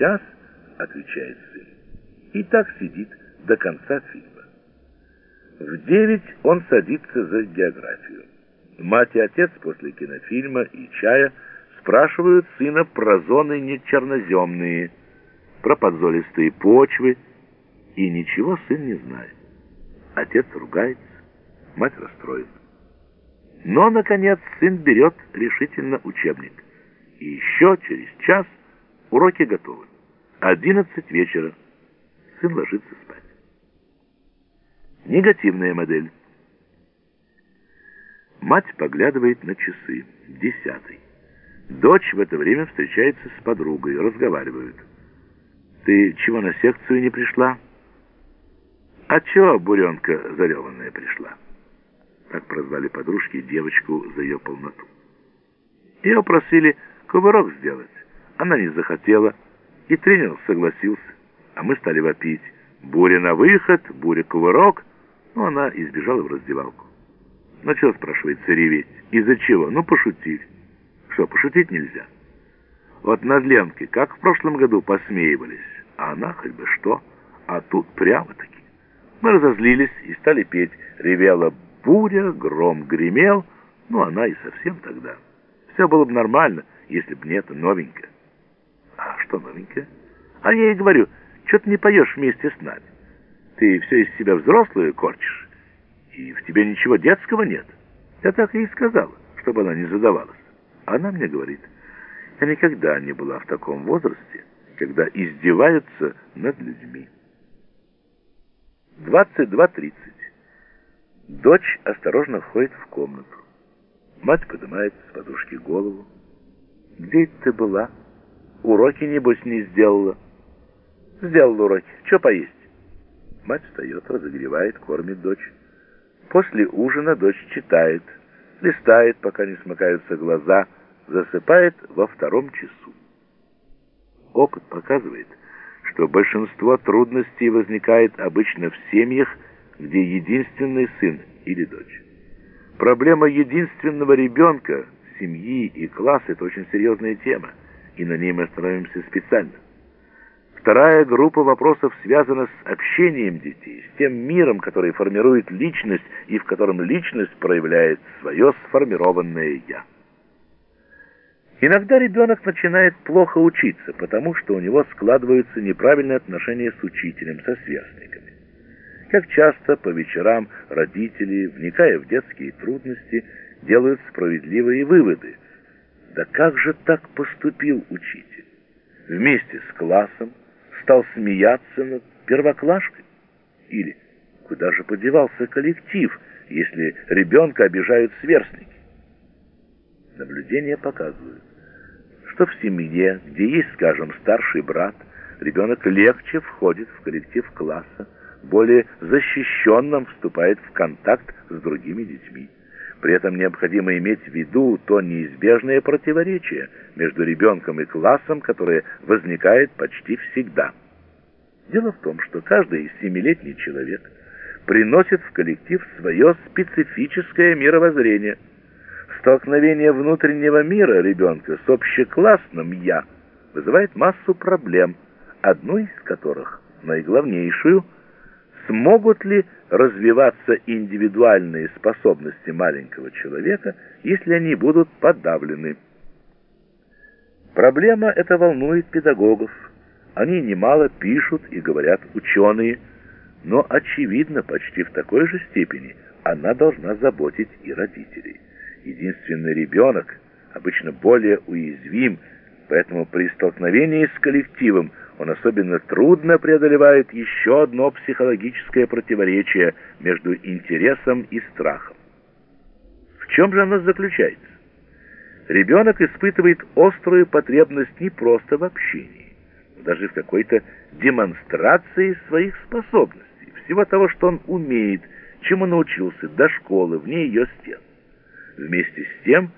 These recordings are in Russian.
час, отвечает сын. И так сидит до конца фильма. В девять он садится за географию. Мать и отец после кинофильма и чая спрашивают сына про зоны нечерноземные, про подзолистые почвы, и ничего сын не знает. Отец ругается, мать расстроена. Но, наконец, сын берет решительно учебник. И еще через час уроки готовы. Одиннадцать вечера. Сын ложится спать. Негативная модель. Мать поглядывает на часы. Десятый. Дочь в это время встречается с подругой, разговаривают. «Ты чего на секцию не пришла?» «А чего буренка зареванная пришла?» Так прозвали подружки девочку за ее полноту. Ее просили кувырок сделать. Она не захотела, и тренер согласился, а мы стали вопить. Буря на выход, буря кувырок. Ну, она избежала в раздевалку. Ну, что, спрашивается? Из-за чего? Ну, пошутили. Что, пошутить нельзя? Вот над Ленкой, как в прошлом году посмеивались, а она хоть бы что, а тут прямо-таки. Мы разозлились и стали петь. Ревела буря, гром гремел, ну, она и совсем тогда. Все было бы нормально, если бы не это новенькое. А новенькое? А я ей говорю, что ты не поешь вместе с нами? Ты все из себя взрослую корчишь, и в тебе ничего детского нет. Я так ей сказала, чтобы она не задавалась. Она мне говорит, я никогда не была в таком возрасте, когда издеваются над людьми. 22.30. Дочь осторожно входит в комнату. Мать поднимает с подушки голову. «Где ты была? Уроки, небось, не сделала?» «Сделала уроки. Что поесть?» Мать встает, разогревает, кормит дочь. После ужина дочь читает, листает, пока не смыкаются глаза, засыпает во втором часу. Опыт показывает, что большинство трудностей возникает обычно в семьях, где единственный сын или дочь. Проблема единственного ребенка, семьи и класса – это очень серьезная тема, и на ней мы остановимся специально. Вторая группа вопросов связана с общением детей, с тем миром, который формирует личность и в котором личность проявляет свое сформированное «я». Иногда ребенок начинает плохо учиться, потому что у него складываются неправильные отношения с учителем, со сверстниками. Как часто по вечерам родители, вникая в детские трудности, делают справедливые выводы. Да как же так поступил учитель? Вместе с классом стал смеяться над первоклашкой? Или куда же подевался коллектив, если ребенка обижают сверстники? Наблюдения показывают, что в семье, где есть, скажем, старший брат, ребенок легче входит в коллектив класса, более защищенным вступает в контакт с другими детьми. При этом необходимо иметь в виду то неизбежное противоречие между ребенком и классом, которое возникает почти всегда. Дело в том, что каждый семилетний человек приносит в коллектив свое специфическое мировоззрение. Столкновение внутреннего мира ребенка с общеклассным «я» вызывает массу проблем, одну из которых, наиглавнейшую – смогут ли развиваться индивидуальные способности маленького человека, если они будут подавлены. Проблема эта волнует педагогов. Они немало пишут и говорят ученые, но, очевидно, почти в такой же степени она должна заботить и родителей. Единственный ребенок обычно более уязвим, поэтому при столкновении с коллективом он особенно трудно преодолевает еще одно психологическое противоречие между интересом и страхом. В чем же оно заключается? Ребенок испытывает острую потребность не просто в общении, даже в какой-то демонстрации своих способностей, всего того, что он умеет, чему научился до школы, вне ее стен. Вместе с тем,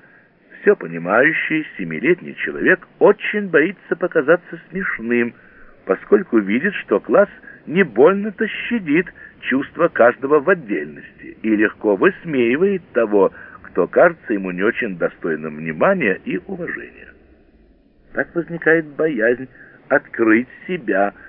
все понимающий семилетний человек очень боится показаться смешным, поскольку видит, что класс не больно-то щадит чувства каждого в отдельности и легко высмеивает того, кто кажется ему не очень достойным внимания и уважения. Так возникает боязнь открыть себя